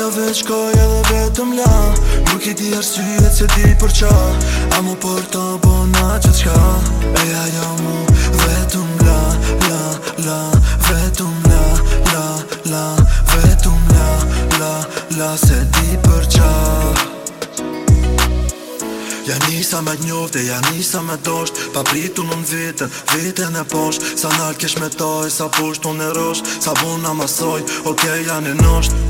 jo veç koj edhe vetëm la Nuk i di arsyet se di për qa A mu për të bëna që t'ka E a ja mu vetëm la, la, la Vetëm la, la, la Vetëm la, la, la Se di për qa Ja nisa me t'njofte, ja nisa me dosht Pa pritu në vitën, vitën e posht Sa nalë kesh me taj, sa pusht unë e rosht Sa bunë amasoj, okej okay, janë e nosht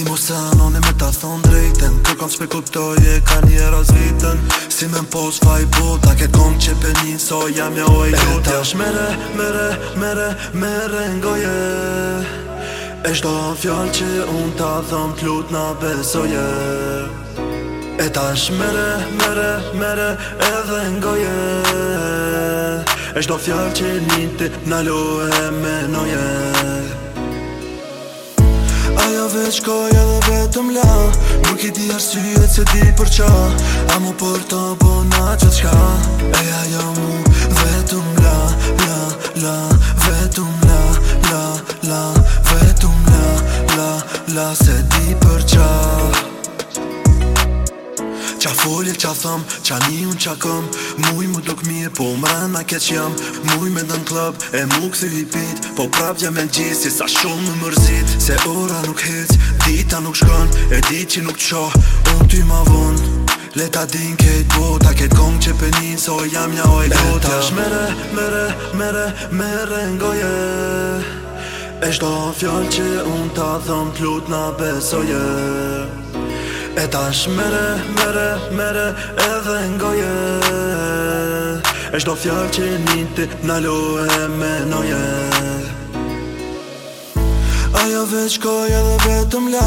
Ti mu se anoni me ta thon drejten Kër kam shpe kuptoj e ka një eros vitën Si me mpoz fa i buta Ke kom që pe një so jam e eh, jute E ta është mere, mere, mere, mere n'goje E shdo fjall që unë ta thon t'lut na besoje E ta është mere, mere, mere edhe n'goje E shdo fjall që një ti n'alu me noje veç koj edhe vetëm la Nuk i di arsyet se di për qa A mu për të bona që të shka Eja ja mu vetëm la, la, la Folje qa thëm, qa një unë qa këm Muj më duk mirë, po më rënë ma keq jam Muj me dënë klëp, e mu këthy hipit Po prap me gjithë, si sa shumë më mërzit Se ora nuk hec, dita nuk shkon E dit që nuk qo, unë ty ma vun Leta din kejt bota, kejt kong që penin So jam nja oj bota Leta shmere, mere, mere, mere, mere E shto fjall që unë ta thëm t'lut na besoje yeah. E tash mere, mere, mere, edhe je E shdo fjallë që niti në lohe me noje Aja veç edhe vetëm la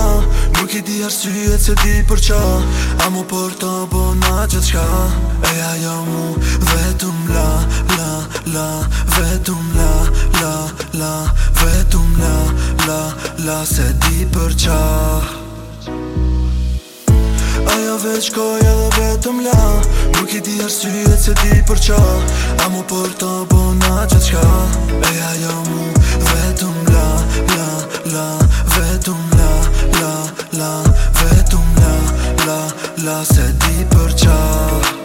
Nuk i di arsyet se di për qa A mu për të bona qëtë shka E ajo mu vetëm la, la, la Vetëm la, la, la Vetëm la, la, la Se di për qa Ajo veç koj edhe vetëm la Nuk i di arsyet e se di për qa A mu për të bona që qka E ajo mu vetëm la, la, la Vetëm la, la, la Vetëm la, la, la Se di për qa